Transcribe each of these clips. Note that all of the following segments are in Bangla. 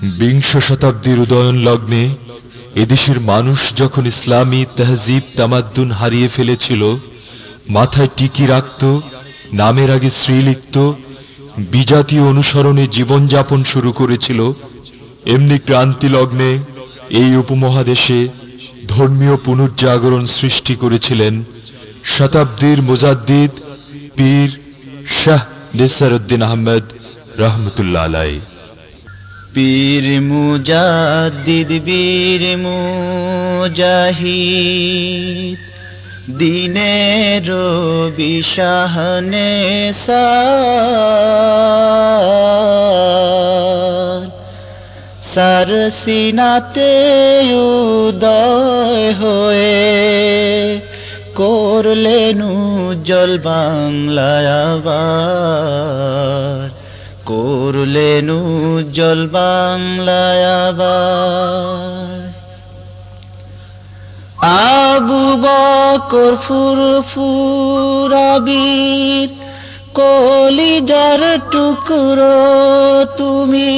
বিংশ শতাব্দীর উদয়ন লগ্নে এদেশের মানুষ যখন ইসলামী তেহজিব তামাদ্দুন হারিয়ে ফেলেছিল, মাথায় টিকি রাখত, নামের আগে শ্রী লিখত বিজাতীয় অনুসরণে জীবনযাপন শুরু করেছিল, এমনি ক্রান্তি লগ্নে এই উপমহাদেশে ধর্মীয় পুনর্জাগরণ সৃষ্টি করেছিলেন শতাব্দীর মুজাদ্দিদ পীর শাহ নিসারুদ্দিন আহমেদ রহমতুল্লাহ আলাই পীর মুজাদ্দিদ বীর মুজাহিদ। দিনের বিশাহনে সার সিনাতে উদয় হয়ে করলেন উজ্জ্বল বাংলায় আবার। করলেন উজ্জ্বল বাংলায় আবু বকর ফুরফুরাবির কলিজার টুকরো তুমি,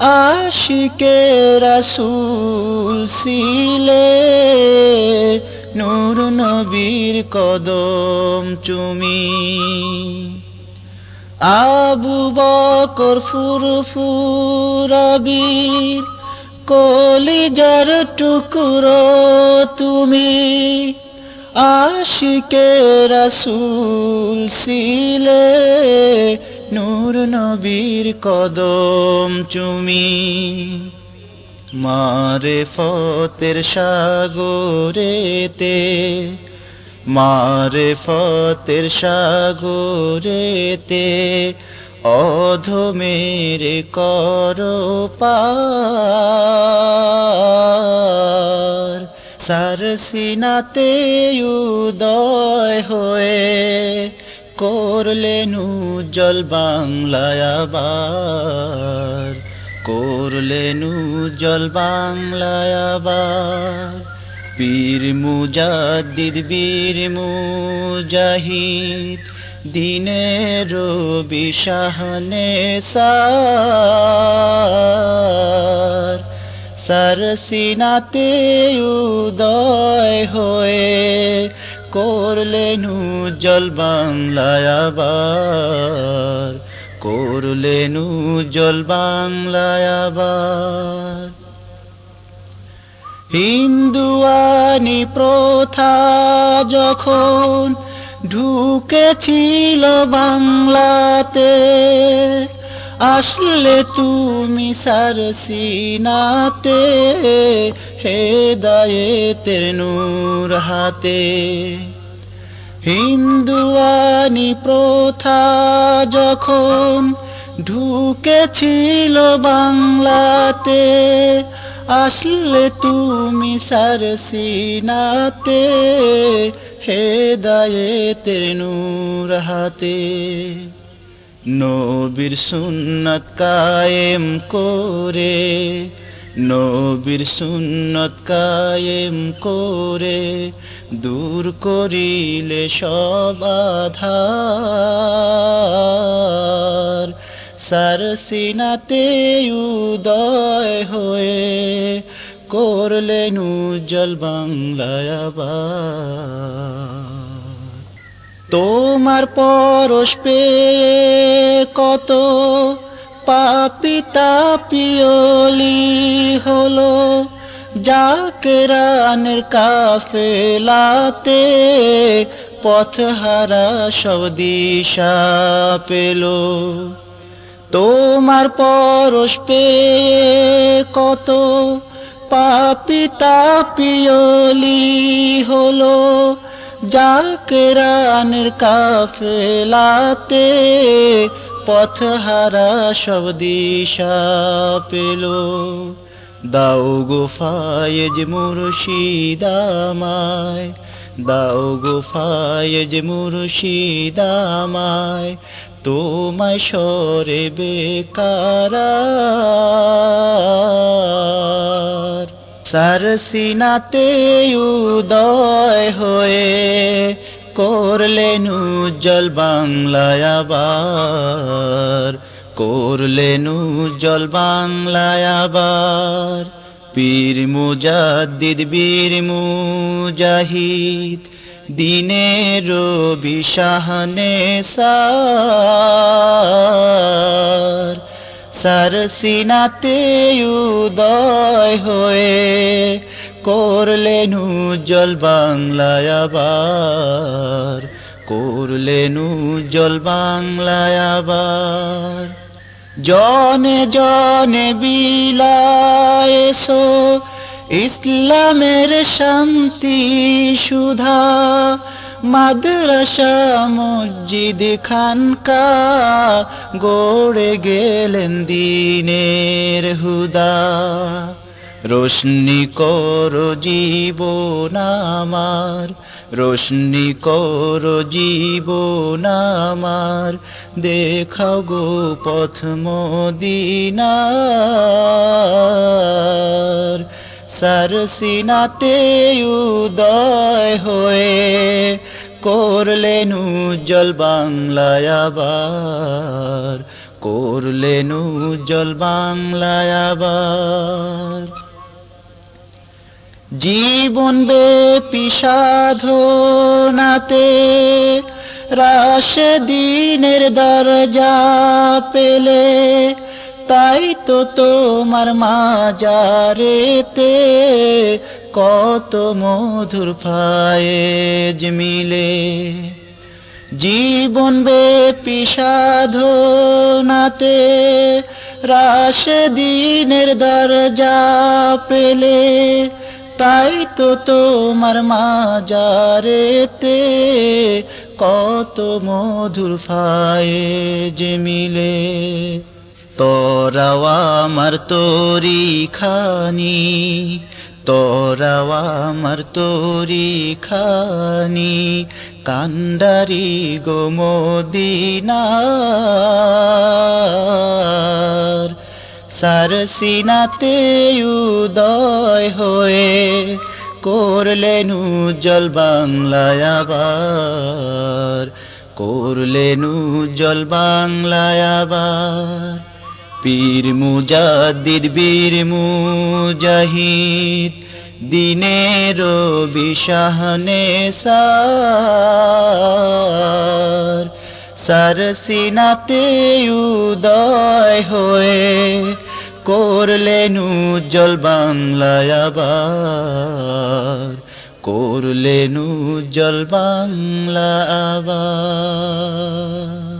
আশিকে রাসুল সিলে নূর নবীর কদম চুমি আবু বকর ফুরফুরাবির কলিজার টুকরো তুমি। আশিকে রাসুল সিলে নূর নবীর কদম চুমি মারে ফতের সাগরেতে মারে ফতের সাগরেতে অধমের কর পার সার সিনাতে উদয় হয়ে করলেন উজ্জ্বল বাংলায় আবার। করলেন উজ্জ্বল বাংলায় পীর মুজাদ্দিদ, বীর মুজাহিদ, দিনের বিশাহনে সার। সার সিনাতে উদয় হয়ে করলেন উজ্জ্বল বাংলায় আবার। করলেন উজ্জ্বল বাংলায় আবার। হিন্দুয়ানি প্রথা যখন ঢুকেছিল বাংলাতে, আসলে তুমি সারসিনাতে, হেদায়েতের নূর হাতে। হিন্দুয়ানি প্রথা যখন ঢুকেছিল বাংলাতে আসলে তুমি সারসিনাতে, হেদায়েতের নূর হাতে। নবীর সুন্নত কায়েম করে, নবীর সুন্নত কায়েম করে দূর করিলে সব আধার। উদয় হয়ে করলেন উজ্জ্বল বাংলায় তোমার পরশ পেয়ে কত পাপি তাপিয়লি হলো, যাকে রানের কাফেলাতে পথ হারা সব দিশা পেল। তোমার পরশ পেয়ে কত পাপি তাপিয়লি হলো, যাকে রানের কাফেলাতে পথ হারা সব দিশা পেল। দাও গো ফায়েজ মুর্শিদামায় দাও গো ফায়েজ মুর্শিদামায় তোমায় সরে বেকার সার সিনাতে উদয় হয়ে করলেন উজ্জ্বল বাংলায় আবার করলেন উজ্জ্বল বাংলায় আবার। পীর মুজাদ্দিদ, বীর মুজাহিদ, দিনের রবি শাহনে সার। সার সিনাতে উদয় হয়ে করলেন উজ্জ্বল বাংলায় আবার, করলেন উজ্জ্বল বাংলায় আবার। জনে জনে বিলায়েছো ইসলামের শান্তি সুধা মাদ্রাসা মসজিদ খানকা গড়ে গেলেন দিনের হুদা। রোশনি করো জীবন আমার, রোশনি করো জীবন আমার, দেখাও গো পথ মদিনার। সারসিনাতে উদয় হয়ে করলেন উজ্জ্বল বাংলায় আবার, করলেন উজ্জ্বল বাংলায় আবার। জীবন ব্যাপী সাধনাতে রাশ দিনের দরজা পেলে, তাই তো তোমার মাজারেতে কত মধুর ফায়েজ মিলে। জীবন ব্যাপী সাধনাতে রাশ দিনের দরজা পেলে, তাই তো তোমার মাজারেতে কত মধুর ফায়ে যে মিলে। তোরাও আমার তোরি খানি তোরাও আমার তোরি খানি কান্ডারি গো মদিনার। সারসিনাতে উদয় হয়ে করলেন উজ্জ্বল বাংলায় আবার, করলেন উজ্জ্বল বাংলায় আবার। পীর মুজাদ্দিদ, বীর মুজাহিদ, দিনের বিশাহনে সার সারসিনাতে উদয় হয়ে করলেন উজ্জ্বল বাংলায় আবার করলেন উজ্জ্বল বাংলা আবার।